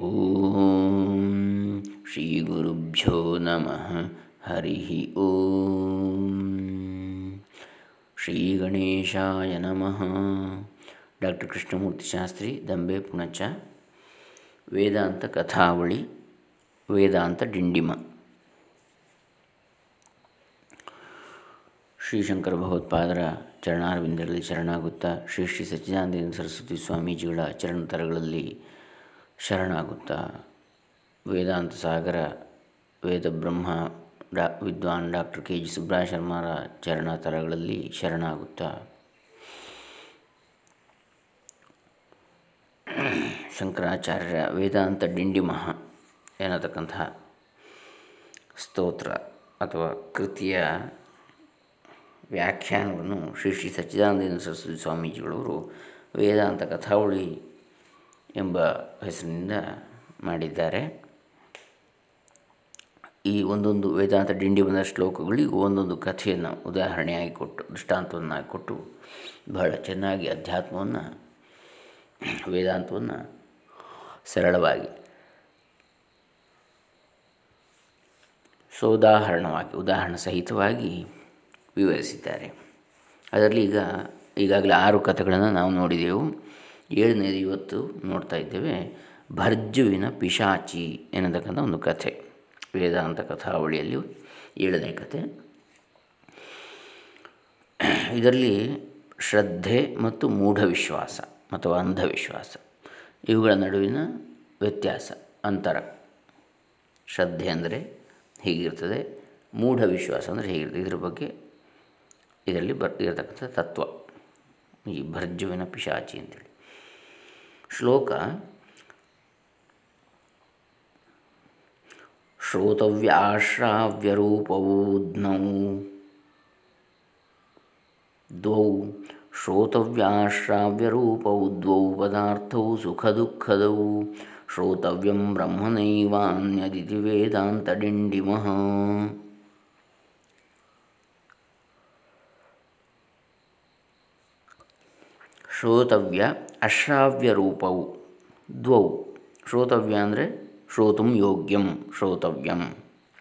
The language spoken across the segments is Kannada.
ಓಂ ಶ್ರೀ ಗುರುಭ್ಯೋ ನಮಃ ಹರಿ ಓಂ ಶ್ರೀ ಗಣೇಶಾಯ ನಮಃ ಡಾಕ್ಟರ್ ಕೃಷ್ಣಮೂರ್ತಿ ಶಾಸ್ತ್ರಿ ದಂಬೆ ಪುಣಚ ವೇದಾಂತ ಕಥಾವಳಿ ವೇದಾಂತ ಡಿಂಡಿಮ ಶ್ರೀಶಂಕರ ಭಗವತ್ಪಾದರ ಚರಣಾರವಿಂದರಲ್ಲಿ ಶರಣಾಗುತ್ತಾ ಶ್ರೀ ಶ್ರೀ ಸಚ್ಚಿದಾನಂದ ಸರಸ್ವತಿ ಸ್ವಾಮೀಜಿಗಳ ಚರಣತರಗಳಲ್ಲಿ ಶರಣಾಗುತ್ತಾ? ವೇದಾಂತ ಸಾಗರ, ವೇದ ಬ್ರಹ್ಮ, ಡಾ, ವಿದ್ವಾನ್ ಡಾಕ್ಟರ್ ಕೆ ಜಿ ಸುಬ್ರಾಯ ಶರ್ಮಾರ ಚರಣತರಗಳಲ್ಲಿ ಶರಣಾಗುತ್ತಾ? ಶಂಕರಾಚಾರ್ಯರ ವೇದಾಂತ ಡಿಂಡಿಮಹ ಎನ್ನತಕ್ಕಂತಹ ಸ್ತೋತ್ರ ಅಥವಾ ಕೃತಿಯ ವ್ಯಾಖ್ಯಾನವನ್ನು ಶ್ರೀ ಶ್ರೀ ಸಚ್ಚಿದಾನಂದ ಸರಸ್ವತಿ ಸ್ವಾಮೀಜಿಗಳವರು ವೇದಾಂತ ಕಥಾವಳಿ ಎಂಬ ಹೆಸರಿನಿಂದ ಮಾಡಿದ್ದಾರೆ. ಈ ಒಂದೊಂದು ವೇದಾಂತ ಡಿಂಡಿ ಬಂದ ಶ್ಲೋಕಗಳಿಗೂ ಒಂದೊಂದು ಕಥೆಯನ್ನು ಉದಾಹರಣೆಯಾಗಿ ಕೊಟ್ಟು ದೃಷ್ಟಾಂತವನ್ನಾಗಿ ಕೊಟ್ಟು, ಬಹಳ ಚೆನ್ನಾಗಿ ಅಧ್ಯಾತ್ಮವನ್ನು, ವೇದಾಂತವನ್ನು ಸರಳವಾಗಿ ಸೋದಾಹರಣವಾಗಿ, ಉದಾಹರಣೆ ಸಹಿತವಾಗಿ ವಿವರಿಸಿದ್ದಾರೆ. ಅದರಲ್ಲಿ ಈಗ ಈಗಾಗಲೇ ಆರು ಕಥೆಗಳನ್ನು ನಾವು ನೋಡಿದೆವು. ಏಳನೇದು ಇವತ್ತು ನೋಡ್ತಾ ಇದ್ದೇವೆ, ಭರ್ಜುವಿನ ಪಿಶಾಚಿ ಎನ್ನತಕ್ಕಂಥ ಒಂದು ಕಥೆ, ವೇದಾಂತ ಕಥಾವಳಿಯಲ್ಲಿ ಏಳನೇ ಕಥೆ. ಇದರಲ್ಲಿ ಶ್ರದ್ಧೆ ಮತ್ತು ಮೂಢವಿಶ್ವಾಸ ಅಥವಾ ಅಂಧವಿಶ್ವಾಸ, ಇವುಗಳ ನಡುವಿನ ವ್ಯತ್ಯಾಸ, ಅಂತರ. ಶ್ರದ್ಧೆ ಅಂದರೆ ಹೀಗಿರ್ತದೆ ಮೂಢ ವಿಶ್ವಾಸ ಅಂದರೆ ಹೇಗಿರ್ತದೆ. ಇದರ ಬಗ್ಗೆ ಇದರಲ್ಲಿ ಬರ್, ಇರತಕ್ಕಂಥ ತತ್ವ, ಈ ಭರ್ಜುವಿನ ಪಿಶಾಚಿ ಅಂತೇಳಿ. ಶ್ಲೋಕ ಶ್ರೋತವ್ಯಾಶ್ರಾವ್ಯರೂಪವೂದ್ನೌ. ದ್ವೌ ಶ್ರೋತವ್ಯಾಶ್ರಾವ್ಯರೂಪೌ ದ್ವೌ ಪದಾರ್ಥೌ ಸುಖದುಃಖದೌ. ಶ್ರೋತವ್ಯಂ ಬ್ರಹ್ಮನೈವಾನ್ಯದಿತಿ ವೇದಾಂತಡಿಂಡಿಮಃ ಶ್ರೋತವ್ಯ ಅಶ್ರಾವ್ಯ ರೂಪವು ದ್ವೌ. ಶ್ರೋತವ್ಯ ಅಂದರೆ ಶ್ರೋತು ಯೋಗ್ಯಂ, ಶ್ರೋತವ್ಯಂ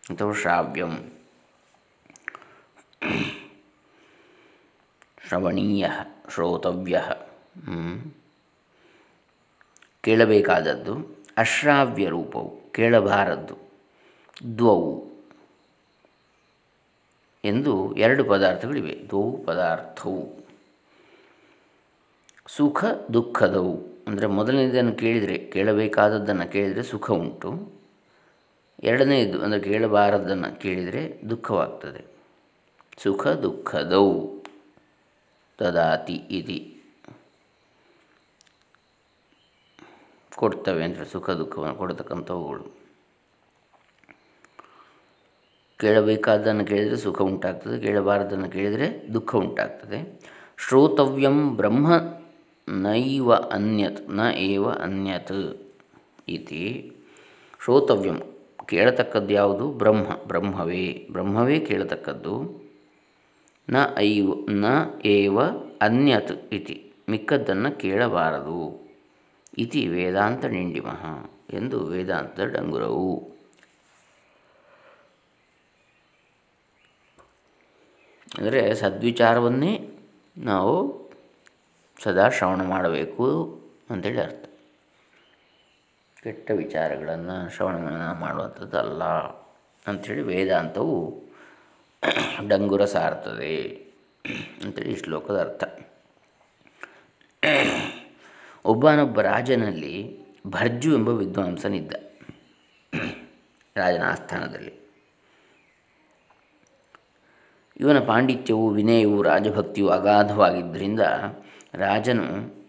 ಅಥವಾ ಶ್ರಾವ್ಯಂ. ಶ್ರವಣೀಯ, ಶ್ರೋತವ್ಯ. ಕೇಳಬೇಕಾದದ್ದು ಅಶ್ರಾವ್ಯ ರೂಪವು ಕೇಳಬಾರದ್ದು. ದ್ವೌ ಎಂದು ಎರಡು ಪದಾರ್ಥಗಳಿವೆ. ದ್ವೌ ಪದಾರ್ಥವು ಸುಖ ದುಃಖದವು. ಅಂದರೆ ಮೊದಲನೇದನ್ನು ಕೇಳಿದರೆ, ಕೇಳಬೇಕಾದದ್ದನ್ನು ಕೇಳಿದರೆ ಸುಖ ಉಂಟು. ಎರಡನೇದು ಅಂದರೆ ಕೇಳಬಾರದ್ದನ್ನು ಕೇಳಿದರೆ ದುಃಖವಾಗ್ತದೆ. ಸುಖ ದುಃಖದವು. ತದಾತಿ ಇತಿ. ಕೊಡ್ತವೆ ಅಂದರೆ ಸುಖ ದುಃಖವನ್ನು ಕೊಡತಕ್ಕಂಥವುಗಳು. ಕೇಳಬೇಕಾದ್ದನ್ನು ಕೇಳಿದರೆ ಸುಖ ಉಂಟಾಗ್ತದೆ ಕೇಳಬಾರದನ್ನು ಕೇಳಿದರೆ ದುಃಖ ಉಂಟಾಗ್ತದೆ. ಶ್ರೋತವ್ಯಂ ಬ್ರಹ್ಮ ನೈವ ಅನ್ಯತ್, ನ ಏವ ಅನ್ಯತ್ ಇತಿ ಶ್ರೋತವ್ಯಂ. ಕೇಳತಕ್ಕದ್ದು ಯಾವುದು? ಬ್ರಹ್ಮ, ಬ್ರಹ್ಮವೇ. ಬ್ರಹ್ಮವೇ ಕೇಳತಕ್ಕದ್ದು. ನ ಐವ, ನ ಏವ ಅನ್ಯತ್ ಇತಿ. ಮಿಕ್ಕದ್ದನ್ನು ಕೇಳಬಾರದು. ಇತಿ ವೇದಾಂತ ನಿಂಡಿಮಃ ಎಂದು ವೇದಾಂತ ಡಂಗುರವು. ಅಂದರೆ ಸದ್ವಿಚಾರವನ್ನೇ ನಾವು ಸದಾ ಶ್ರವಣ ಮಾಡಬೇಕು ಅಂತೇಳಿ ಅರ್ಥ. ಕೆಟ್ಟ ವಿಚಾರಗಳನ್ನು ಶ್ರವಣ ಮಾಡುವಂಥದ್ದಲ್ಲ ಅಂಥೇಳಿ ವೇದಾಂತವು ಡಂಗುರ ಸಾರ್ತದೆ ಅಂತೇಳಿ ಈ ಶ್ಲೋಕದ ಅರ್ಥ. ಒಬ್ಬನೊಬ್ಬ ರಾಜನಲ್ಲಿ ಭರ್ಜು ಎಂಬ ವಿದ್ವಾಂಸನಿದ್ದ ರಾಜನ ಆಸ್ಥಾನದಲ್ಲಿ. ಇವನ ಪಾಂಡಿತ್ಯವು ವಿನಯವು ರಾಜಭಕ್ತಿಯು ಅಗಾಧವಾಗಿದ್ದರಿಂದ ರಾಜನು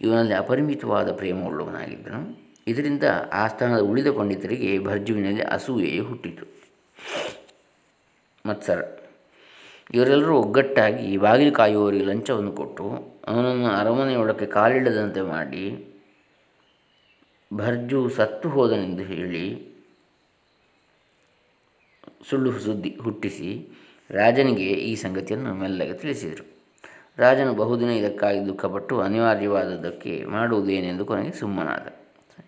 ಇವನಲ್ಲಿ ಅಪರಿಮಿತವಾದ ಪ್ರೇಮವುಳ್ಳವನಾಗಿದ್ದನು. ಇದರಿಂದ ಆ ಸ್ಥಾನದ ಉಳಿದ ಪಂಡಿತರಿಗೆ ಭರ್ಜುವಿನಲ್ಲಿ ಅಸೂಯೆಯು ಹುಟ್ಟಿತು. ಮತ್ಸರ ಇವರೆಲ್ಲರೂ ಒಗ್ಗಟ್ಟಾಗಿ ಬಾಗಿಲು ಕಾಯುವವರಿಗೆ ಲಂಚವನ್ನು ಕೊಟ್ಟು ಅವನನ್ನು ಅರಮನೆಯೊಳಕ್ಕೆ ಕಾಲಿಡದಂತೆ ಮಾಡಿ ಭರ್ಜು ಸತ್ತು ಹೋದನೆಂದು ಹೇಳಿ ಸುಳ್ಳು ಸುದ್ದಿ ಹುಟ್ಟಿಸಿ ರಾಜನಿಗೆ ಈ ಸಂಗತಿಯನ್ನು ಮೆಲ್ಲಗೆ ತಿಳಿಸಿದರು. ರಾಜನು ಬಹುದಿನ ಇದಕ್ಕಾಗಿ ದುಃಖಪಟ್ಟು ಅನಿವಾರ್ಯವಾದದ್ದಕ್ಕೆ ಮಾಡುವುದೇನೆಂದು ಕೊನೆಗೆ ಸುಮ್ಮನಾದ.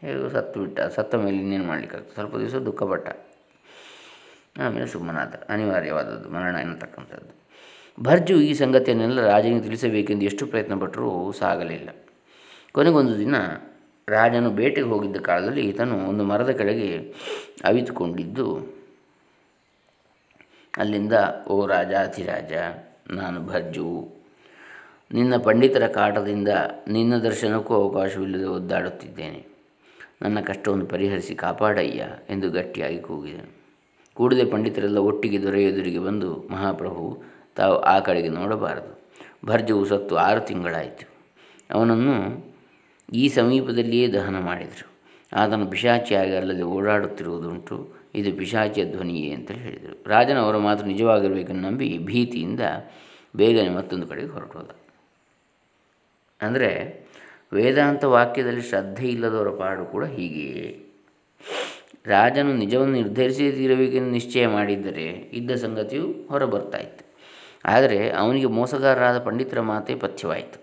ಹೇಗೂ ಸತ್ತು ಬಿಟ್ಟ, ಸತ್ತ ಮೇಲೆ ಇನ್ನೇನು ಮಾಡಲಿಕ್ಕಾಗ್ತದೆ? ಸ್ವಲ್ಪ ದಿವಸ ದುಃಖಪಟ್ಟ. ಆಮೇಲೆ ಸುಮ್ಮನಾದ. ಅನಿವಾರ್ಯವಾದದ್ದು, ಮರಣ ಎನ್ನತಕ್ಕಂಥದ್ದು. ಭರ್ಜು ಈ ಸಂಗತಿಯನ್ನೆಲ್ಲ ರಾಜನಿಗೆ ತಿಳಿಸಬೇಕೆಂದು ಎಷ್ಟು ಪ್ರಯತ್ನಪಟ್ಟರೂ ಸಾಗಲಿಲ್ಲ. ಕೊನೆಗೊಂದು ದಿನ ರಾಜನು ಬೇಟೆಗೆ ಹೋಗಿದ್ದ ಕಾಲದಲ್ಲಿ ಈತನು ಒಂದು ಮರದ ಕೆಳಗೆ ಅವಿತುಕೊಂಡಿದ್ದು, ಅಲ್ಲಿಂದ, ಓ ರಾಜಾಧಿರಾಜ, ನಾನು ಭರ್ಜು ನಿನ್ನ ಪಂಡಿತರ ಕಾಟದಿಂದ ನಿನ್ನ ದರ್ಶನಕ್ಕೂ ಅವಕಾಶವಿಲ್ಲದೆ ಒದ್ದಾಡುತ್ತಿದ್ದೇನೆ. ನನ್ನ ಕಷ್ಟವನ್ನು ಪರಿಹರಿಸಿ ಕಾಪಾಡಯ್ಯ ಎಂದು ಗಟ್ಟಿಯಾಗಿ ಕೂಗಿದನು. ಕೂಡಲೇ ಪಂಡಿತರೆಲ್ಲ ಒಟ್ಟಿಗೆ ದೊರೆಯೆದುರಿಗೆ ಬಂದು ಮಹಾಪ್ರಭು, ತಾವು ಆ ಕಡೆಗೆ ನೋಡಬಾರದು. ಭರ್ಜವು ಸತ್ತು ಆರು ತಿಂಗಳಾಯಿತು. ಅವನನ್ನು ಈ ಸಮೀಪದಲ್ಲಿಯೇ ದಹನ ಮಾಡಿದರು. ಆತನು ಪಿಶಾಚಿಯಾಗಿ ಅಲ್ಲದೆ ಓಡಾಡುತ್ತಿರುವುದುಂಟು. ಇದು ಪಿಶಾಚಿಯ ಧ್ವನಿಯೇ ಅಂತೇಳಿ ಹೇಳಿದರು. ರಾಜನವರ ಮಾತ್ರ ಮಾತು ನಿಜವಾಗಿರಬೇಕೆಂದು ನಂಬಿ ಭೀತಿಯಿಂದ ಬೇಗನೆ ಮತ್ತೊಂದು ಕಡೆಗೆ ಹೊರಟೋದ. ಅಂದರೆ ವೇದಾಂತ ವಾಕ್ಯದಲ್ಲಿ ಶ್ರದ್ಧೆ ಇಲ್ಲದವರ ಪಾಡು ಕೂಡ ಹೀಗೆಯೇ. ರಾಜನು ನಿಜವನ್ನು ನಿರ್ಧರಿಸಿ ತೀರಬೇಕೆಂದು ನಿಶ್ಚಯ ಮಾಡಿದ್ದರೆ ಇದ್ದ ಸಂಗತಿಯು ಹೊರಬರ್ತಾಯಿತ್ತು ಆದರೆ ಅವನಿಗೆ ಮೋಸಗಾರರಾದ ಪಂಡಿತರ ಮಾತೇ ಪಥ್ಯವಾಯಿತು.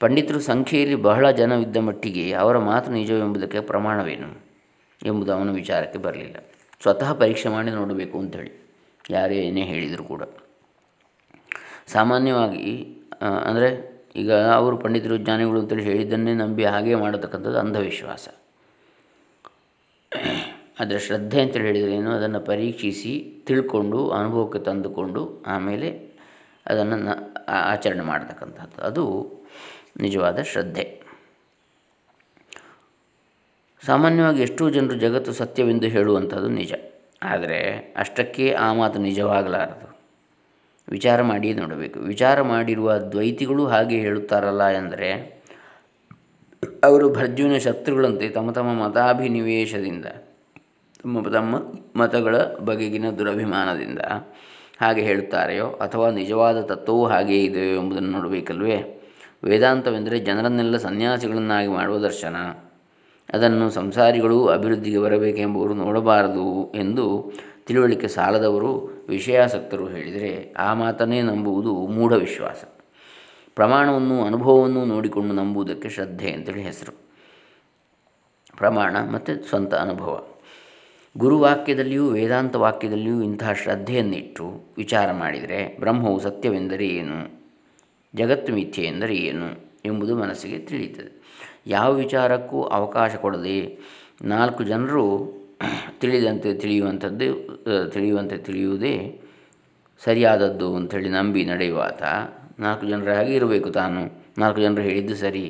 ಪಂಡಿತರು ಸಂಖ್ಯೆಯಲ್ಲಿ ಬಹಳ ಜನವಿದ್ದ ಮಟ್ಟಿಗೆ ಅವರ ಮಾತು ನಿಜವೆಂಬುದಕ್ಕೆ ಪ್ರಮಾಣವೇನು ಎಂಬುದು ಅವನ ವಿಚಾರಕ್ಕೆ ಬರಲಿಲ್ಲ. ಸ್ವತಃ ಪರೀಕ್ಷೆ ಮಾಡಿ ನೋಡಬೇಕು ಅಂಥೇಳಿ ಯಾರೇ ಏನೇ ಹೇಳಿದರೂ ಕೂಡ. ಸಾಮಾನ್ಯವಾಗಿ ಅಂದರೆ ಈಗ ಅವರು ಪಂಡಿತರು ಜ್ಞಾನಿಗಳು ಅಂತೇಳಿ ಹೇಳಿದ್ದನ್ನೇ ನಂಬಿ ಹಾಗೆ ಮಾಡತಕ್ಕಂಥದ್ದು ಅಂಧವಿಶ್ವಾಸ. ಅದರ ಶ್ರದ್ಧೆ ಅಂತೇಳಿ ಹೇಳಿದರೆ ಏನು? ಅದನ್ನು ಪರೀಕ್ಷಿಸಿ, ತಿಳ್ಕೊಂಡು, ಅನುಭವಕ್ಕೆ ತಂದುಕೊಂಡು, ಆಮೇಲೆ ಅದನ್ನು ಆಚರಣೆ ಮಾಡತಕ್ಕಂಥದ್ದು. ಅದು ನಿಜವಾದ ಶ್ರದ್ಧೆ. ಸಾಮಾನ್ಯವಾಗಿ ಎಷ್ಟೋ ಜನರು ಜಗತ್ತು ಸತ್ಯವೆಂದು ಹೇಳುವಂಥದ್ದು ನಿಜ. ಆದರೆ ಅಷ್ಟಕ್ಕೆ ಆ ಮಾತು ನಿಜವಾಗಲಾರದು. ವಿಚಾರ ಮಾಡಿ ನೋಡಬೇಕು. ವಿಚಾರ ಮಾಡಿರುವ ದ್ವೈತಿಗಳು ಹಾಗೆ ಹೇಳುತ್ತಾರಲ್ಲ ಎಂದರೆ, ಅವರು ಭರ್ಜುನ ಶತ್ರುಗಳಂತೆ ತಮ್ಮ ತಮ್ಮ ಮತಾಭಿನಿವೇಶದಿಂದ, ತಮ್ಮ ತಮ್ಮ ಮತಗಳ ಬಗೆಗಿನ ದುರಭಿಮಾನದಿಂದ ಹಾಗೆ ಹೇಳುತ್ತಾರೆಯೋ ಅಥವಾ ನಿಜವಾದ ತತ್ವವೂ ಹಾಗೇ ಇದೆಯೋ ಎಂಬುದನ್ನು ನೋಡಬೇಕಲ್ವೇ? ವೇದಾಂತವೆಂದರೆ ಜನರನ್ನೆಲ್ಲ ಸನ್ಯಾಸಿಗಳನ್ನಾಗಿ ಮಾಡುವ ದರ್ಶನ. ಅದನ್ನು ಸಂಸಾರಿಗಳು ಅಭಿವೃದ್ಧಿಗೆ ಬರಬೇಕೆಂಬುವರು ನೋಡಬಾರದು ಎಂದು ತಿಳುವಳಿಕೆ ಸಾಲದವರು ವಿಷಯಾಸಕ್ತರು ಹೇಳಿದರೆ ಆ ಮಾತನ್ನೇ ನಂಬುವುದು ಮೂಢ ವಿಶ್ವಾಸ. ಪ್ರಮಾಣವನ್ನು, ಅನುಭವವನ್ನು ನೋಡಿಕೊಂಡು ನಂಬುವುದಕ್ಕೆ ಶ್ರದ್ಧೆ ಅಂತೇಳಿ ಹೆಸರು. ಪ್ರಮಾಣ ಮತ್ತು ಸ್ವಂತ ಅನುಭವ. ಗುರುವಾಕ್ಯದಲ್ಲಿಯೂ ವೇದಾಂತ ವಾಕ್ಯದಲ್ಲಿಯೂ ಇಂತಹ ಶ್ರದ್ಧೆಯನ್ನಿಟ್ಟು ವಿಚಾರ ಮಾಡಿದರೆ ಬ್ರಹ್ಮವು ಸತ್ಯವೆಂದರೆ ಏನು? ಜಗತ್ತು ಮಿಥ್ಯೆ ಎಂದರೆ ಏನು? ಎಂಬುದು ಮನಸ್ಸಿಗೆ ತಿಳಿಯುತ್ತದೆ. ಯಾವ ವಿಚಾರಕ್ಕೂ ಅವಕಾಶ ಕೊಡದೆ ನಾಲ್ಕು ಜನರು ತಿಳಿದಂತೆ ತಿಳಿಯುವಂಥದ್ದು ತಿಳಿಯುವಂತೆ ತಿಳಿಯುವುದೇ ಸರಿಯಾದದ್ದು ಅಂಥೇಳಿ ನಂಬಿ ನಡೆಯುವಾತ ನಾಲ್ಕು ಜನರ ಹಾಗೆ ಇರಬೇಕು ತಾನು. ನಾಲ್ಕು ಜನರು ಹೇಳಿದ್ದು ಸರಿ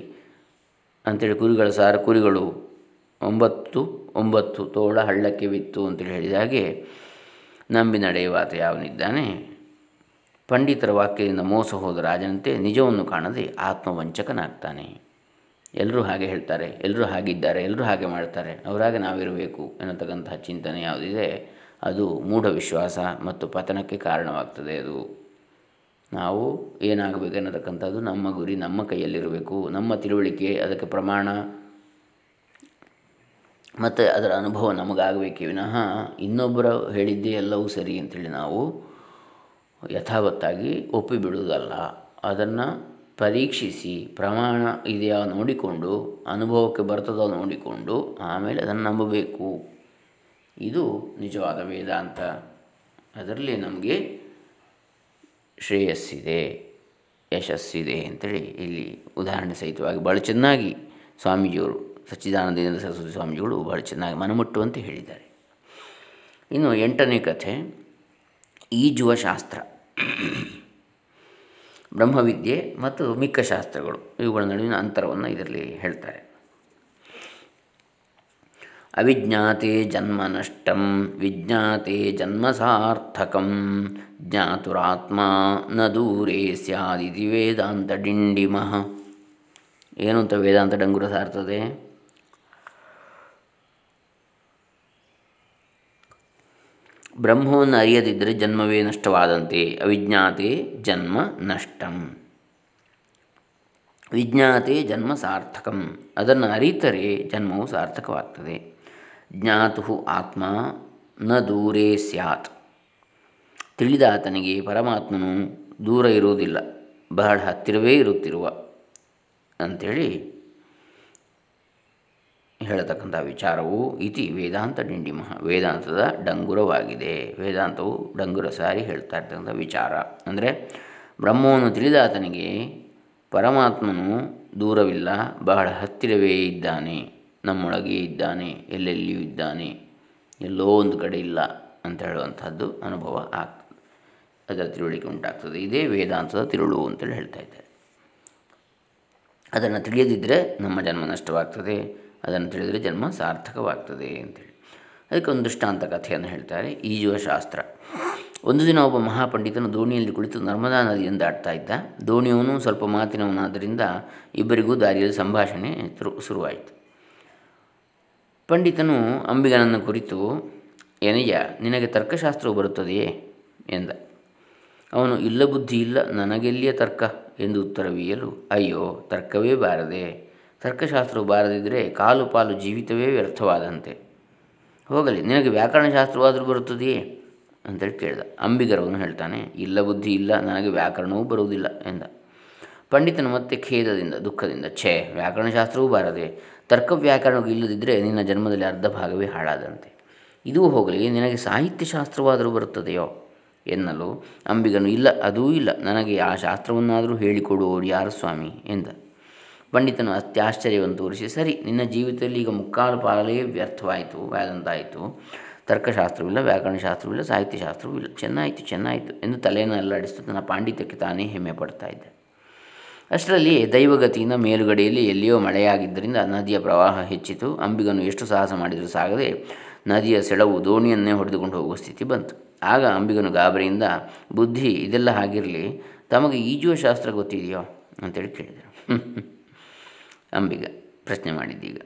ಅಂಥೇಳಿ ಕುರಿಗಳ ಸಾರ, ಕುರಿಗಳು ಒಂಬತ್ತು ಒಂಬತ್ತು ತೋಳ ಹಳ್ಳಕ್ಕೆ ಬಿತ್ತು ಅಂತೇಳಿ ಹೇಳಿದ ಹಾಗೆ ನಂಬಿ ನಡೆಯುವಾತ ಯಾವನಿದ್ದಾನೆ? ಪಂಡಿತರ ವಾಕ್ಯದಿಂದ ಮೋಸ ಹೋದ ರಾಜನಂತೆ ನಿಜವನ್ನು ಕಾಣದೆ ಆತ್ಮವಂಚಕನಾಗ್ತಾನೆ. ಎಲ್ಲರೂ ಹಾಗೆ ಹೇಳ್ತಾರೆ, ಎಲ್ಲರೂ ಹಾಗಿದ್ದಾರೆ, ಎಲ್ಲರೂ ಹಾಗೆ ಮಾಡ್ತಾರೆ, ಅವರಾಗೆ ನಾವಿರಬೇಕು ಎನ್ನತಕ್ಕಂತಹ ಚಿಂತನೆ ಯಾವುದಿದೆ, ಅದು ಮೂಢ ವಿಶ್ವಾಸ ಮತ್ತು ಪತನಕ್ಕೆ ಕಾರಣವಾಗ್ತದೆ ಅದು. ನಾವು ಏನಾಗಬೇಕು ಅನ್ನತಕ್ಕಂಥದ್ದು ನಮ್ಮ ಗುರಿ ನಮ್ಮ ಕೈಯಲ್ಲಿರಬೇಕು, ನಮ್ಮ ತಿಳುವಳಿಕೆ, ಅದಕ್ಕೆ ಪ್ರಮಾಣ, ಮತ್ತು ಅದರ ಅನುಭವ ನಮಗಾಗಬೇಕೇ ವಿನಃ ಇನ್ನೊಬ್ಬರು ಹೇಳಿದ್ದೇ ಎಲ್ಲವೂ ಸರಿ ಅಂಥೇಳಿ ನಾವು ಯಥಾವತ್ತಾಗಿ ಒಪ್ಪಿಬಿಡುವುದಲ್ಲ ಅದನ್ನು ಪರೀಕ್ಷಿಸಿ ಪ್ರಮಾಣ ಇದೆಯಾ ನೋಡಿಕೊಂಡು, ಅನುಭವಕ್ಕೆ ಬರ್ತದೋ ನೋಡಿಕೊಂಡು ಆಮೇಲೆ ಅದನ್ನು ನಂಬಬೇಕು. ಇದು ನಿಜವಾದ ವೇದಾಂತ. ಅದರಲ್ಲಿ ನಮಗೆ ಶ್ರೇಯಸ್ಸಿದೆ, ಯಶಸ್ಸಿದೆ ಅಂತೇಳಿ ಇಲ್ಲಿ ಉದಾಹರಣೆ ಸಹಿತವಾಗಿ ಭಾಳ ಚೆನ್ನಾಗಿ ಸ್ವಾಮೀಜಿಯವರು, ಸಚ್ಚಿದಾನಂದ ಸರಸ್ವತಿ ಸ್ವಾಮೀಜಿಗಳು ಭಾಳ ಚೆನ್ನಾಗಿ ಮನಮುಟ್ಟುವಂತೆ ಹೇಳಿದ್ದಾರೆ. ಇನ್ನು ಎಂಟನೇ ಕಥೆ, ಈಜುವ ಶಾಸ್ತ್ರ. ಬ್ರಹ್ಮವಿದ್ಯೆ ಮತ್ತು ಮಿಕ್ಕ ಶಾಸ್ತ್ರಗಳು ಇವುಗಳ ನಡುವಿನ ಅಂತರವನ್ನು ಇದರಲ್ಲಿ ಹೇಳ್ತಾರೆ. ಅವಿಜ್ಞಾತೆ ಜನ್ಮ ನಷ್ಟಂ, ವಿಜ್ಞಾತೆ ಜನ್ಮ ಸಾರ್ಥಕಂ, ಜ್ಞಾತುರಾತ್ಮ ನ ದೂರೇ ಸ್ಯಾದಿತಿ ವೇದಾಂತ ಡಿಂಡಿಮಃ. ಏನು ಅಂತ ವೇದಾಂತ ಡಂಗುರ ಸಾರ್ತದೆ ಬ್ರಹ್ಮವನ್ನು ಅರಿಯದಿದ್ದರೆ ಜನ್ಮವೇ ನಷ್ಟವಾದಂತೆ. ಅವಿಜ್ಞಾತೆ ಜನ್ಮ ನಷ್ಟಂ. ವಿಜ್ಞಾತೆ ಜನ್ಮ ಸಾರ್ಥಕಂ. ಅದನ್ನು ಅರಿತರೆ ಜನ್ಮವು ಸಾರ್ಥಕವಾಗ್ತದೆ. ಜ್ಞಾತು ಆತ್ಮ ನ ದೂರೇ ಸ್ಯಾತ್. ತಿಳಿದ ಆತನಿಗೆ ಪರಮಾತ್ಮನು ದೂರ ಇರುವುದಿಲ್ಲ. ಬಹಳ ಹತ್ತಿರವೇ ಇರುತ್ತಿರುವ. ಅಂಥೇಳಿ ಹೇಳತಕ್ಕಂಥ ವಿಚಾರವು ಇತಿ ವೇದಾಂತ ಡಿಂಡಿಮ ವೇದಾಂತದ ಡಂಗುರವಾಗಿದೆ. ವೇದಾಂತವು ಡಂಗುರ ಸಾರಿ ಹೇಳ್ತಾ ಇರ್ತಕ್ಕಂಥ ವಿಚಾರ. ಅಂದರೆ ಬ್ರಹ್ಮವನ್ನು ತಿಳಿದಾತನಿಗೆ ಪರಮಾತ್ಮನು ದೂರವಿಲ್ಲ, ಬಹಳ ಹತ್ತಿರವೇ ಇದ್ದಾನೆ, ನಮ್ಮೊಳಗೆ ಇದ್ದಾನೆ, ಎಲ್ಲೆಲ್ಲಿಯೂ ಇದ್ದಾನೆ, ಎಲ್ಲೋ ಒಂದು ಕಡೆ ಇಲ್ಲ ಅಂತ ಹೇಳುವಂಥದ್ದು ಅನುಭವ ಆಗ್ತದೆ ಅದರ ತಿಳುವಳಿಕೆ ಉಂಟಾಗ್ತದೆ. ಇದೇ ವೇದಾಂತದ ತಿರುಳು ಅಂತೇಳಿ ಹೇಳ್ತಾ ಇದ್ದಾರೆ. ಅದನ್ನು ತಿಳಿಯದಿದ್ದರೆ ನಮ್ಮ ಜನ್ಮ ನಷ್ಟವಾಗ್ತದೆ. ಅದನ್ನು ತಿಳಿದರೆ ಜನ್ಮ ಸಾರ್ಥಕವಾಗ್ತದೆ ಅಂತೇಳಿ. ಅದಕ್ಕೆ ಒಂದು ದೃಷ್ಟಾಂತ ಕಥೆಯನ್ನು ಹೇಳ್ತಾರೆ. ಈಜುವ ಶಾಸ್ತ್ರ ಒಂದು ದಿನ ಒಬ್ಬ ಮಹಾಪಂಡಿತನು ದೋಣಿಯಲ್ಲಿ ಕುಳಿತು ನರ್ಮದಾ ನದಿಯಿಂದ ಆಡ್ತಾ ಇದ್ದ. ದೋಣಿಯವನು ಸ್ವಲ್ಪ ಮಾತಿನವನಾದ್ದರಿಂದ ಇಬ್ಬರಿಗೂ ದಾರಿಯಲ್ಲಿ ಸಂಭಾಷಣೆ ಶುರುವಾಯಿತು. ಪಂಡಿತನು ಅಂಬಿಗನನ್ನು ಕುರಿತು, ಏನಯ್ಯ, ನಿನಗೆ ತರ್ಕಶಾಸ್ತ್ರವು ಬರುತ್ತದೆಯೇ? ಎಂದ. ಅವನು ಇಲ್ಲ ಬುದ್ಧಿ ಇಲ್ಲ, ನನಗೆಲ್ಲಿಯ ತರ್ಕ? ಎಂದು ಉತ್ತರವೀಯಲು, ಅಯ್ಯೋ, ತರ್ಕವೇ ಬಾರದೆ ತರ್ಕಶಾಸ್ತ್ರವು ಬಾರದಿದ್ದರೆ ಕಾಲು ಪಾಲು ಜೀವಿತವೇ ವ್ಯರ್ಥವಾದಂತೆ. ಹೋಗಲಿ, ನಿನಗೆ ವ್ಯಾಕರಣಶಾಸ್ತ್ರವಾದರೂ ಬರುತ್ತದೆಯೇ? ಅಂತೇಳಿ ಕೇಳಿದ. ಅಂಬಿಗರವನು ಹೇಳ್ತಾನೆ, ಇಲ್ಲ ಬುದ್ಧಿ ಇಲ್ಲ, ನನಗೆ ವ್ಯಾಕರಣವೂ ಬರುವುದಿಲ್ಲ ಎಂದ. ಪಂಡಿತನು ಮತ್ತೆ ಖೇದದಿಂದ, ದುಃಖದಿಂದ, ಛೇ, ವ್ಯಾಕರಣಶಾಸ್ತ್ರವೂ ಬಾರದೆ ತರ್ಕ ವ್ಯಾಕರಣವು ಇಲ್ಲದಿದ್ದರೆ ನಿನ್ನ ಜನ್ಮದಲ್ಲಿ ಅರ್ಧ ಭಾಗವೇ ಹಾಳಾದಂತೆ. ಇದು ಹೋಗಲಿ, ನಿನಗೆ ಸಾಹಿತ್ಯಶಾಸ್ತ್ರವಾದರೂ ಬರುತ್ತದೆಯೋ? ಎನ್ನಲು ಅಂಬಿಗನು, ಇಲ್ಲ, ಅದೂ ಇಲ್ಲ, ನನಗೆ ಆ ಶಾಸ್ತ್ರವನ್ನಾದರೂ ಹೇಳಿಕೊಡುವವರು ಯಾರು ಸ್ವಾಮಿ? ಎಂದ. ಪಂಡಿತನು ಅತ್ಯಾಶ್ಚರ್ಯವನ್ನು ತೋರಿಸಿ ಸರಿ, ನಿನ್ನ ಜೀವಿತದಲ್ಲಿ ಈಗ ಮುಕ್ಕಾಲು ಪಾಲೇ ವ್ಯರ್ಥವಾಯಿತು ವ್ಯಾದಂತಾಯಿತು ತರ್ಕಶಾಸ್ತ್ರವಿಲ್ಲ, ವ್ಯಾಕರಣಶಾಸ್ತ್ರವಿಲ್ಲ, ಸಾಹಿತ್ಯಶಾಸ್ತ್ರವೂ ಇಲ್ಲ. ಚೆನ್ನಾಯಿತು ಚೆನ್ನಾಯಿತು ಎಂದು ತಲೆಯನ್ನು ಅಲ್ಲಾಡಿಸ್ತು ತನ್ನ ಪಾಂಡಿತ್ಯಕ್ಕೆ ತಾನೇ ಹೆಮ್ಮೆ ಪಡ್ತಾ ಇದ್ದ. ಅಷ್ಟರಲ್ಲಿ ದೈವಗತಿಯಿಂದ ಮೇಲುಗಡೆಯಲ್ಲಿ ಎಲ್ಲಿಯೋ ಮಳೆಯಾಗಿದ್ದರಿಂದ ನದಿಯ ಪ್ರವಾಹ ಹೆಚ್ಚಿತು. ಅಂಬಿಗನು ಎಷ್ಟು ಸಾಹಸ ಮಾಡಿದರೂ ಸಾಗದೆ ನದಿಯ ಸೆಳವು ದೋಣಿಯನ್ನೇ ಹೊಡೆದುಕೊಂಡು ಹೋಗುವ ಸ್ಥಿತಿ ಬಂತು. ಆಗ ಅಂಬಿಗನು ಗಾಬರಿಯಿಂದ, ಬುದ್ಧಿ, ಇದೆಲ್ಲ ಆಗಿರಲಿ ತಮಗೆ ಈಜುವ ಶಾಸ್ತ್ರ ಗೊತ್ತಿದೆಯೋ ಅಂತೇಳಿ ಕೇಳಿದರು ಅಂಬಿಗ ಪ್ರಶ್ನೆ ಮಾಡಿದ್ದೀಗ.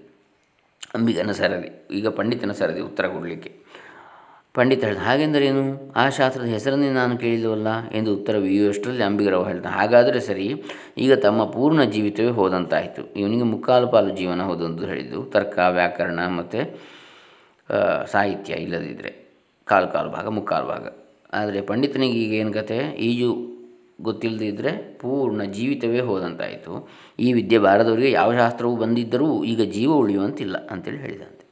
ಅಂಬಿಗನ ಸರದಿ, ಈಗ ಪಂಡಿತನ ಸರದಿ ಉತ್ತರ ಕೊಡಲಿಕ್ಕೆ. ಪಂಡಿತ ಹೇಳಿದ ಹಾಗೆಂದರೇನು? ಆ ಶಾಸ್ತ್ರದ ಹೆಸರನ್ನೇ ನಾನು ಕೇಳಿದವಲ್ಲ ಎಂದು ಉತ್ತರ ಅಷ್ಟರಲ್ಲಿ ಅಂಬಿಗರವ ಹೇಳಿದ ಹಾಗಾದರೆ ಸರಿ, ಈಗ ತಮ್ಮ ಪೂರ್ಣ ಜೀವಿತವೇ ಹೋದಂತಾಯಿತು. ಇವನಿಗೆ ಮುಕ್ಕಾಲು ಪಾಲು ಜೀವನ ಹೋದಂದು ಹೇಳಿದ್ದು. ತರ್ಕ, ವ್ಯಾಕರಣ ಮತ್ತು ಸಾಹಿತ್ಯ ಇಲ್ಲದಿದ್ದರೆ ಕಾಲು ಕಾಲು ಭಾಗ, ಮುಕ್ಕಾಲು ಭಾಗ. ಆದರೆ ಪಂಡಿತನಿಗೆ ಈಗ ಏನು ಕತೆ? ಈಜು ಗೊತ್ತಿಲ್ಲದಿದ್ದರೆ ಪೂರ್ಣ ಜೀವಿತವೇ ಹೋದಂತಾಯಿತು. ಈ ವಿದ್ಯೆ ಬಾರದವರಿಗೆ ಯಾವ ಶಾಸ್ತ್ರವು ಬಂದಿದ್ದರೂ ಈಗ ಜೀವ ಉಳಿಯುವಂತಿಲ್ಲ ಅಂತೇಳಿ ಹೇಳಿದಂತೆ.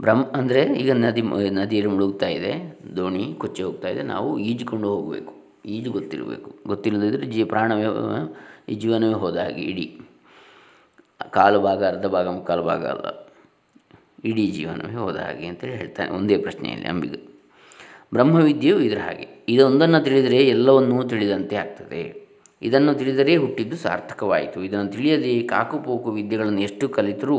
ಬ್ರಹ್ಮ ಅಂದರೆ ಈಗ ನದಿ ನದಿಯಲ್ಲಿ ಮುಳುಗ್ತಾ ಇದೆ, ದೋಣಿ, ಕೊಚ್ಚೆ ಹೋಗ್ತಾ ಇದೆ, ನಾವು ಈಜಿಕೊಂಡು ಹೋಗಬೇಕು, ಈಜು ಗೊತ್ತಿರಬೇಕು. ಗೊತ್ತಿಲ್ಲದಿದ್ದರೆ ಜೀ, ಪ್ರಾಣವೇ, ಈ ಜೀವನವೇ ಹೋದ ಹಾಗೆ ಇಡೀ. ಕಾಲು ಭಾಗ, ಅರ್ಧ ಭಾಗ, ಮುಕ್ಕಾಲು ಭಾಗ ಅಲ್ಲ, ಇಡೀ ಜೀವನವೇ ಹೋದ ಹಾಗೆ ಅಂತೇಳಿ ಹೇಳ್ತಾನೆ ಒಂದೇ ಪ್ರಶ್ನೆಯಲ್ಲಿ ಅಂಬಿಗ ಬ್ರಹ್ಮವಿದ್ಯೆಯು ಇದರ ಹಾಗೆ. ಇದೊಂದನ್ನು ತಿಳಿದರೆ ಎಲ್ಲವನ್ನೂ ತಿಳಿದಂತೆ ಆಗ್ತದೆ. ಇದನ್ನು ತಿಳಿದರೆ ಹುಟ್ಟಿದ್ದು ಸಾರ್ಥಕವಾಯಿತು. ಇದನ್ನು ತಿಳಿಯದೆ ಕಾಕುಪೋಕು ವಿದ್ಯೆಗಳನ್ನು ಎಷ್ಟು ಕಲಿತರೂ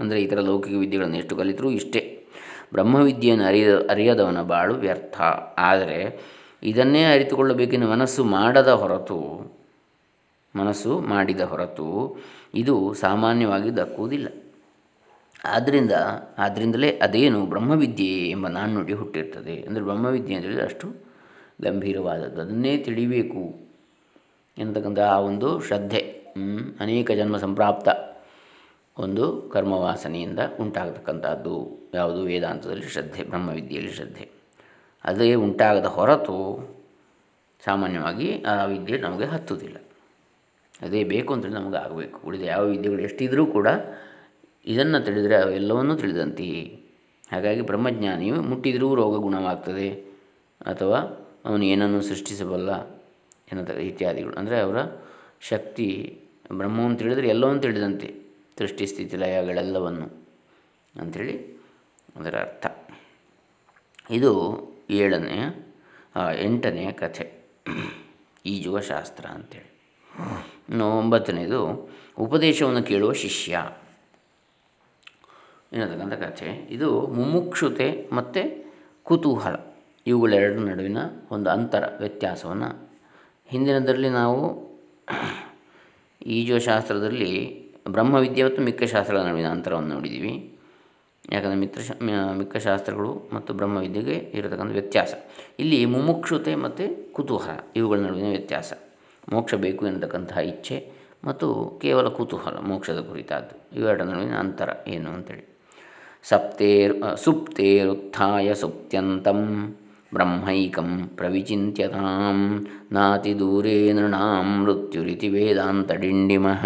ಅಂದರೆ ಇತರ ಲೌಕಿಕ ವಿದ್ಯೆಗಳನ್ನು ಎಷ್ಟು ಕಲಿತರೂ ಇಷ್ಟೇ. ಬ್ರಹ್ಮವಿದ್ಯೆಯನ್ನು ಅರಿಯ, ಅರಿಯದವನ ಬಾಳು ವ್ಯರ್ಥ. ಆದರೆ ಇದನ್ನೇ ಅರಿತುಕೊಳ್ಳಬೇಕೆಂದು ಮನಸ್ಸು ಮಾಡದ ಹೊರತು, ಮನಸ್ಸು ಮಾಡಿದ ಹೊರತು ಇದು ಸಾಮಾನ್ಯವಾಗಿ ದಕ್ಕುವುದಿಲ್ಲ. ಆದ್ದರಿಂದ ಆದ್ದರಿಂದಲೇ ಅದೇನು ಬ್ರಹ್ಮವಿದ್ಯೆ ಎಂಬ ನಾಣ್ಣುಡಿ ಹುಟ್ಟಿರ್ತದೆ. ಅಂದರೆ ಬ್ರಹ್ಮವಿದ್ಯೆ ಅಂತ ಹೇಳಿದರೆ ಅಷ್ಟು ಗಂಭೀರವಾದದ್ದು. ಅದನ್ನೇ ತಿಳಿಬೇಕು ಎಂತಕ್ಕಂಥ ಆ ಒಂದು ಶ್ರದ್ಧೆ ಅನೇಕ ಜನ್ಮ ಸಂಪ್ರಾಪ್ತ ಒಂದು ಕರ್ಮವಾಸನೆಯಿಂದ ಉಂಟಾಗತಕ್ಕಂಥದ್ದು. ಯಾವುದು? ವೇದಾಂತದಲ್ಲಿ ಶ್ರದ್ಧೆ, ಬ್ರಹ್ಮವಿದ್ಯೆಯಲ್ಲಿ ಶ್ರದ್ಧೆ. ಅದೇ ಉಂಟಾಗದ ಹೊರತು ಸಾಮಾನ್ಯವಾಗಿ ಆ ವಿದ್ಯೆ ನಮಗೆ ಹತ್ತುವುದಿಲ್ಲ. ಅದೇ ಬೇಕು ಅಂತೇಳಿ ನಮಗೆ ಆಗಬೇಕು. ಉಳಿದ ಯಾವ ವಿದ್ಯೆಗಳು ಎಷ್ಟಿದ್ರೂ ಕೂಡ ಇದನ್ನು ತಿಳಿದರೆ ಅವೆಲ್ಲವನ್ನೂ ತಿಳಿದಂತೆ ಹಾಗಾಗಿ ಬ್ರಹ್ಮಜ್ಞಾನಿಯು ಮುಟ್ಟಿದರೂ ರೋಗ ಗುಣವಾಗ್ತದೆ ಅಥವಾ ಅವನು ಏನನ್ನು ಸೃಷ್ಟಿಸಬಲ್ಲ ಎನ್ನತ ಇತ್ಯಾದಿಗಳು. ಅಂದರೆ ಅವರ ಶಕ್ತಿ ಬ್ರಹ್ಮವನ್ನು ತಿಳಿದರೆ ಎಲ್ಲವನ್ನು ತಿಳಿದಂತೆ, ಸೃಷ್ಟಿ, ಸ್ಥಿತಿ ಲಯಗಳೆಲ್ಲವನ್ನು ಅಂಥೇಳಿ ಅದರ ಅರ್ಥ. ಇದು ಏಳನೆಯ ಎಂಟನೆಯ ಕಥೆ. ಈಜುವ ಶಾಸ್ತ್ರ ಅಂಥೇಳಿ. ಇನ್ನು ಒಂಬತ್ತನೇದು ಉಪದೇಶವನ್ನು ಕೇಳುವ ಶಿಷ್ಯ. ಎನ್ನತಕ್ಕಂಥ ಕಥೆ? ಇದು ಮುಮುಕ್ಷುತೆ ಮತ್ತು ಕುತೂಹಲ. ಇವುಗಳೆರಡರ ನಡುವಿನ ಒಂದು ಅಂತರ ವ್ಯತ್ಯಾಸವನ್ನು ಹಿಂದಿನದರಲ್ಲಿ ನಾವು ಈಜೋಶಾಸ್ತ್ರದಲ್ಲಿ ಬ್ರಹ್ಮವಿದ್ಯೆ ಮತ್ತು ಮಿಕ್ಕ ಶಾಸ್ತ್ರಗಳ ನಡುವಿನ ಅಂತರವನ್ನು ನೋಡಿದ್ದೀವಿ ಯಾಕಂದರೆ ಮಿತ್ರ ಮಿಕ್ಕ ಶಾಸ್ತ್ರಗಳು ಮತ್ತು ಬ್ರಹ್ಮವಿದ್ಯೆಗೆ ಇರತಕ್ಕಂಥ ವ್ಯತ್ಯಾಸ. ಇಲ್ಲಿ ಮುಮುಕ್ಷುತೆ ಮತ್ತು ಕುತೂಹಲ ಇವುಗಳ ನಡುವಿನ ವ್ಯತ್ಯಾಸ. ಮೋಕ್ಷ ಬೇಕು ಎನ್ನತಕ್ಕಂತಹ ಇಚ್ಛೆ ಮತ್ತು ಕೇವಲ ಕುತೂಹಲ ಮೋಕ್ಷದ ಕುರಿತಾದ್ದು. ಇವೆರಡರ ನಡುವಿನ ಅಂತರ ಏನು ಅಂತೇಳಿ. ಸಪ್ತೇರ್ ಸುಪ್ತೇರುತ್ಥಾಯ ಸುಪ್ತ್ಯಂತಂ ಬ್ರಹ್ಮೈಕಂ ಪ್ರವಿಚಿತ್ಯತಾಂ ನಾತಿದೂರೇ ನೃಣಾಂ ಮೃತ್ಯುರಿತಿ ವೇದಾಂತಡಿಂಡಿಮಃ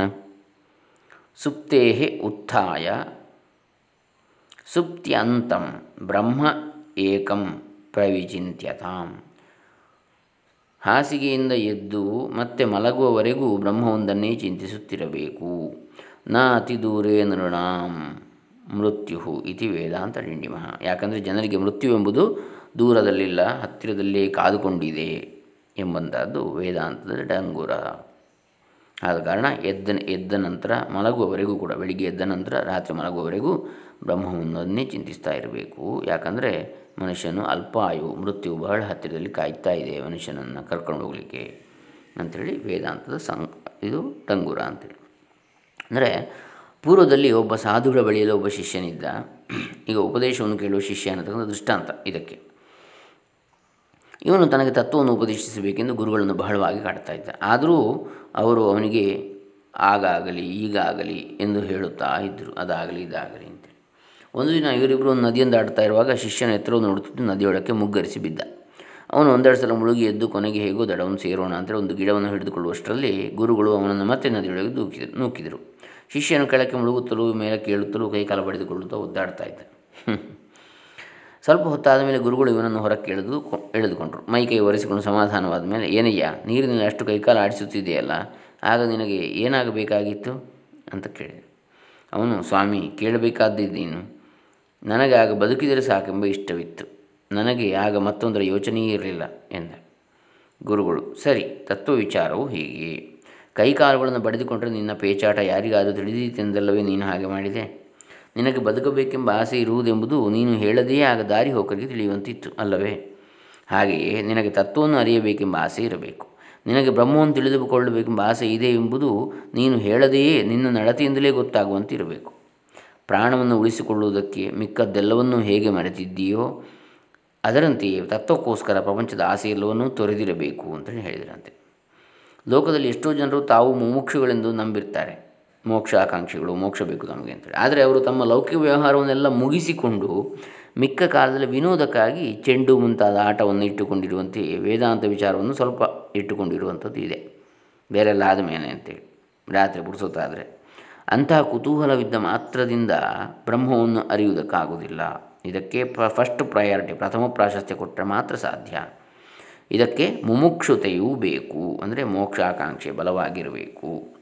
ಸುಪ್ತೇ ಉತ್ಥಾಯ ಸುಪ್ತ್ಯಂತಂ ಬ್ರಹ್ಮ ಏಕಂ ಪ್ರವಿಚಿತ್ಯತಾಂ ಹಾಸಿಗೆಯಿಂದ ಎದ್ದು ಮತ್ತೆ ಮಲಗುವವರೆಗೂ ಬ್ರಹ್ಮವೊಂದನ್ನೇ ಚಿಂತಿಸುತ್ತಿರಬೇಕು. ನಾ ಅತಿ ದೂರೇ ನೃಣಾಂ ಮೃತ್ಯು ಇತಿ ವೇದಾಂತ ಡಿಂಡಿಮಃ. ಯಾಕಂದರೆ ಜನರಿಗೆ ಮೃತ್ಯು ಎಂಬುದು ದೂರದಲ್ಲಿಲ್ಲ, ಹತ್ತಿರದಲ್ಲೇ ಕಾದುಕೊಂಡಿದೆ ಎಂಬಂಥದ್ದು ವೇದಾಂತದ ಡಂಗುರ. ಆದ ಕಾರಣ ಎದ್ದ ಎದ್ದ ನಂತರ ಮಲಗುವವರೆಗೂ ಕೂಡ, ಬೆಳಿಗ್ಗೆ ಎದ್ದ ನಂತರ ರಾತ್ರಿ ಮಲಗುವವರೆಗೂ ಬ್ರಹ್ಮವನ್ನೇ ಚಿಂತಿಸ್ತಾ ಇರಬೇಕು. ಯಾಕಂದರೆ ಮನುಷ್ಯನು ಅಲ್ಪಾಯು, ಮೃತ್ಯು ಬಹಳ ಹತ್ತಿರದಲ್ಲಿ ಕಾಯ್ತಾ ಇದೆ ಮನುಷ್ಯನನ್ನು ಕರ್ಕೊಂಡು ಹೋಗಲಿಕ್ಕೆ ಅಂಥೇಳಿ ವೇದಾಂತದ ಸಂ ಇದು ಡಂಗುರ ಅಂತೇಳಿ. ಅಂದರೆ ಪೂರ್ವದಲ್ಲಿ ಒಬ್ಬ ಸಾಧುಗಳ ಬಳಿಯಲ್ಲಿ ಒಬ್ಬ ಶಿಷ್ಯನಿದ್ದ. ಈಗ ಉಪದೇಶವನ್ನು ಕೇಳುವ ಶಿಷ್ಯ ಅನ್ನತಕ್ಕಂಥ ದೃಷ್ಟಾಂತ ಇದಕ್ಕೆ. ಇವನು ತನಗೆ ತತ್ವವನ್ನು ಉಪದೇಶಿಸಬೇಕೆಂದು ಗುರುಗಳನ್ನು ಬಹಳವಾಗಿ ಕಾಡ್ತಾ ಇದ್ದ. ಆದರೂ ಅವರು ಅವನಿಗೆ ಆಗಾಗಲಿ, ಈಗಾಗಲಿ ಎಂದು ಹೇಳುತ್ತಾ ಇದ್ದರು ಅದಾಗಲಿ, ಇದಾಗಲಿ ಅಂತೇಳಿ. ಒಂದು ದಿನ ಇವರಿಬ್ಬರು ಒಂದು ದಾಟ್ತಾ ಇರುವಾಗ ಶಿಷ್ಯನ ಎತ್ತರವನ್ನು ನೋಡುತ್ತಿದ್ದು ನದಿಯೊಳಕ್ಕೆ ಮುಗ್ಗರಿಸಿ ಬಿದ್ದ. ಅವನು ಒಂದೆರಡು ಸಲ ಮುಳುಗಿ ಎದ್ದು ಕೊನೆಗೆ ಹೇಗೋ ದಡವನ್ನು ಸೇರೋಣ ಅಂತೇಳಿ ಒಂದು ಗಿಡವನ್ನು ಹಿಡಿದುಕೊಳ್ಳುವಷ್ಟರಲ್ಲಿ ಗುರುಗಳು ಅವನನ್ನು ಮತ್ತೆ ನದಿಯೊಳಗೆ ದೂಕಿದರು ನೂಕಿದರು. ಶಿಷ್ಯನು ಕೆಳಕ್ಕೆ ಮುಳುಗುತ್ತಲೂ ಮೇಲೆ ಕೇಳುತ್ತಲೂ ಕೈಕಾಲ ಬಡಿದುಕೊಳ್ಳುತ್ತಾ ಒದ್ದಾಡ್ತಾ ಇದ್ದ. ಸ್ವಲ್ಪ ಹೊತ್ತಾದ ಮೇಲೆ ಗುರುಗಳು ಇವನನ್ನು ಹೊರಕ್ಕೆ ಎಳೆದು ಎಳೆದುಕೊಂಡರು. ಮೈ ಕೈ ಒರೆಸಿಕೊಂಡು ಸಮಾಧಾನವಾದ ಮೇಲೆ, ಏನಯ್ಯ, ನೀರಿನಲ್ಲಿ ಅಷ್ಟು ಕೈಕಾಲ ಆಡಿಸುತ್ತಿದೆಯಲ್ಲ ಆಗ ನಿನಗೆ ಏನಾಗಬೇಕಾಗಿತ್ತು? ಅಂತ ಕೇಳಿದೆ. ಅವನು, ಸ್ವಾಮಿ ಕೇಳಬೇಕಾದಿದ್ದೇನು ನನಗೆ ಆಗ ಬದುಕಿದರೆ ಸಾಕೆಂಬ ಇಷ್ಟವಿತ್ತು. ನನಗೆ ಆಗ ಮತ್ತೊಂದರ ಯೋಚನೆಯೇ ಇರಲಿಲ್ಲ ಎಂದ. ಗುರುಗಳು, ಸರಿ ತತ್ವ ವಿಚಾರವು ಹೀಗೆ. ಕೈಕಾಲುಗಳನ್ನು ಬಡಿದುಕೊಂಡರೆ ನಿನ್ನ ಪೇಚಾಟ ಯಾರಿಗಾದರೂ ತಿಳಿದೀತೆಂದಲ್ಲವೇ ನೀನು ಹಾಗೆ ಮಾಡಿದೆ. ನಿನಗೆ ಬದುಕಬೇಕೆಂಬ ಆಸೆ ಇರುವುದೆಂಬುದು ನೀನು ಹೇಳದೇ ಆಗ ದಾರಿ ಹೋಕರಿಗೆ ತಿಳಿಯುವಂತಿತ್ತು ಅಲ್ಲವೇ? ಹಾಗೆಯೇ ನಿನಗೆ ತತ್ವವನ್ನು ಅರಿಯಬೇಕೆಂಬ ಆಸೆ ಇರಬೇಕು. ನಿನಗೆ ಬ್ರಹ್ಮವನ್ನು ತಿಳಿದುಕೊಳ್ಳಬೇಕೆಂಬ ಆಸೆ ಇದೆ ಎಂಬುದು ನೀನು ಹೇಳದೆಯೇ ನಿನ್ನ ನಡತೆಯಿಂದಲೇ ಗೊತ್ತಾಗುವಂತಿರಬೇಕು. ಪ್ರಾಣವನ್ನು ಉಳಿಸಿಕೊಳ್ಳುವುದಕ್ಕೆ ಮಿಕ್ಕದ್ದೆಲ್ಲವನ್ನೂ ಹೇಗೆ ಮರೆತಿದ್ದೀಯೋ, ಅದರಂತೆಯೇ ತತ್ವಕ್ಕೋಸ್ಕರ ಪ್ರಪಂಚದ ಆಸೆ ಎಲ್ಲವನ್ನೂ ತೊರೆದಿರಬೇಕು ಅಂತೇಳಿ ಹೇಳಿದರಂತೆ. ಲೋಕದಲ್ಲಿ ಎಷ್ಟೋ ಜನರು ತಾವು ಮುಮುಕ್ಷುಗಳೆಂದು ನಂಬಿರ್ತಾರೆ. ಮೋಕ್ಷ ಆಕಾಂಕ್ಷಿಗಳು, ಮೋಕ್ಷ ಬೇಕು ನಮಗೆ ಅಂತೇಳಿ. ಆದರೆ ಅವರು ತಮ್ಮ ಲೌಕಿಕ ವ್ಯವಹಾರವನ್ನೆಲ್ಲ ಮುಗಿಸಿಕೊಂಡು ಮಿಕ್ಕ ಕಾಲದಲ್ಲಿ ವಿನೋದಕ್ಕಾಗಿ ಚೆಂಡು ಮುಂತಾದ ಆಟವನ್ನು ಇಟ್ಟುಕೊಂಡಿರುವಂತೆ ವೇದಾಂತ ವಿಚಾರವನ್ನು ಸ್ವಲ್ಪ ಇಟ್ಟುಕೊಂಡಿರುವಂಥದ್ದು ಇದೆ. ಬೇರೆಲ್ಲ ಆದಮೇಲೆ ಅಂತೇಳಿ, ರಾತ್ರಿ ಬಿಡಿಸುತ್ತಾದರೆ ಅಂತಹ ಕುತೂಹಲವಿದ್ದ ಮಾತ್ರದಿಂದ ಬ್ರಹ್ಮವನ್ನು ಅರಿಯುವುದಕ್ಕಾಗುವುದಿಲ್ಲ. ಇದಕ್ಕೆ ಫಸ್ಟ್ ಪ್ರಯಾರಿಟಿ ಪ್ರಥಮ ಪ್ರಾಶಸ್ತ್ಯ ಕೊಟ್ಟರೆ ಮಾತ್ರ ಸಾಧ್ಯ. ಇದಕ್ಕೆ ಮುಮುಕ್ಷುತೆಯೂ ಬೇಕು. ಅಂದರೆ ಮೋಕ್ಷಾಕಾಂಕ್ಷೆ ಬಲವಾಗಿರಬೇಕು.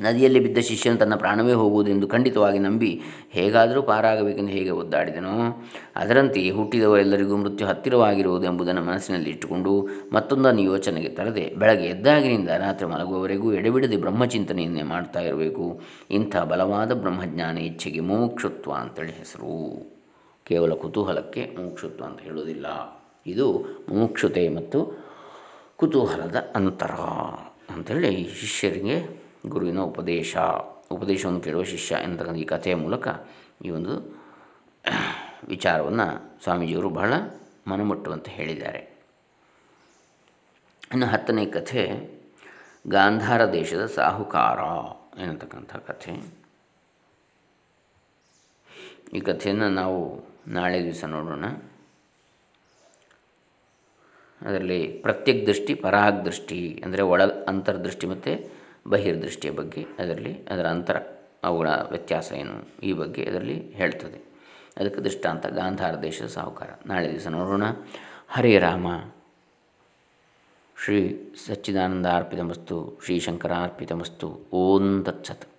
ನದಿಯಲ್ಲಿ ಬಿದ್ದ ಶಿಷ್ಯನು ತನ್ನ ಪ್ರಾಣವೇ ಹೋಗುವುದೆಂದು ಖಂಡಿತವಾಗಿ ನಂಬಿ ಹೇಗಾದರೂ ಪಾರಾಗಬೇಕೆಂದು ಹೇಗೆ ಒದ್ದಾಡಿದನೋ ಅದರಂತೆಯೇ ಹುಟ್ಟಿದವರೆಲ್ಲರಿಗೂ ಮೃತ್ಯು ಹತ್ತಿರವಾಗಿರುವುದು ಎಂಬುದನ್ನು ಮನಸ್ಸಿನಲ್ಲಿ ಇಟ್ಟುಕೊಂಡು ಮತ್ತೊಂದನ್ನು ಯೋಚನೆಗೆ ತರದೆ ಬೆಳಗ್ಗೆ ಎದ್ದಾಗಿನಿಂದ ರಾತ್ರಿ ಮಲಗುವವರೆಗೂ ಎಡೆಬಿಡದೆ ಬ್ರಹ್ಮಚಿಂತನೆಯನ್ನೇ ಮಾಡ್ತಾ ಇರಬೇಕು. ಇಂಥ ಬಲವಾದ ಬ್ರಹ್ಮಜ್ಞಾನ ಇಚ್ಛೆಗೆ ಮುಮುಕ್ಷುತ್ವ ಅಂತೇಳಿ ಹೆಸರು. ಕೇವಲ ಕುತೂಹಲಕ್ಕೆ ಮುಮುಕ್ಷುತ್ವ ಅಂತ ಹೇಳುವುದಿಲ್ಲ. ಇದು ಮುಮುಕ್ಷುತೆ ಮತ್ತು ಕುತೂಹಲದ ಅಂತರ ಅಂಥೇಳಿ ಶಿಷ್ಯರಿಗೆ ಗುರುವಿನ ಉಪದೇಶ. ಉಪದೇಶವನ್ನು ಕೇಳುವ ಶಿಷ್ಯ ಎಂತಕ್ಕಂಥ ಈ ಕಥೆಯ ಮೂಲಕ ಈ ಒಂದು ವಿಚಾರವನ್ನು ಸ್ವಾಮೀಜಿಯವರು ಬಹಳ ಮನಮುಟ್ಟುವಂತೆ ಹೇಳಿದ್ದಾರೆ. ಇನ್ನು ಹತ್ತನೇ ಕಥೆ, ಗಾಂಧಾರ ದೇಶದ ಸಾಹುಕಾರ ಎನ್ನತಕ್ಕಂಥ ಕಥೆ. ಈ ಕಥೆಯನ್ನು ನಾವು ನಾಳೆ ದಿವಸ ನೋಡೋಣ. ಅದರಲ್ಲಿ ಪ್ರತ್ಯಕ್ ದೃಷ್ಟಿ, ಪರಾಗ್ ದೃಷ್ಟಿ ಅಂದರೆ ಒಳ ಅಂತರ್ದೃಷ್ಟಿ ಮತ್ತು ಬಹಿರ್ದೃಷ್ಟಿಯ ಬಗ್ಗೆ ಅದರಲ್ಲಿ ಅದರ ಅಂತರ ಅವುಗಳ ವ್ಯತ್ಯಾಸ ಏನು ಈ ಬಗ್ಗೆ ಅದರಲ್ಲಿ ಹೇಳ್ತದೆ. ಅದಕ್ಕೆ ದೃಷ್ಟಾಂತ, ಗಾಂಧಾರ ದೇಶದ ಸಾಹುಕಾರ. ನಾಳೆ ದಿವಸ ನೋಡೋಣ. ಹರೇ ರಾಮ. ಶ್ರೀ ಸಚ್ಚಿದಾನಂದ ಅರ್ಪಿತಮಸ್ತು, ಶ್ರೀ ಶಂಕರ ಅರ್ಪಿತಮಸ್ತು ಓಂ ತತ್ಸತ್.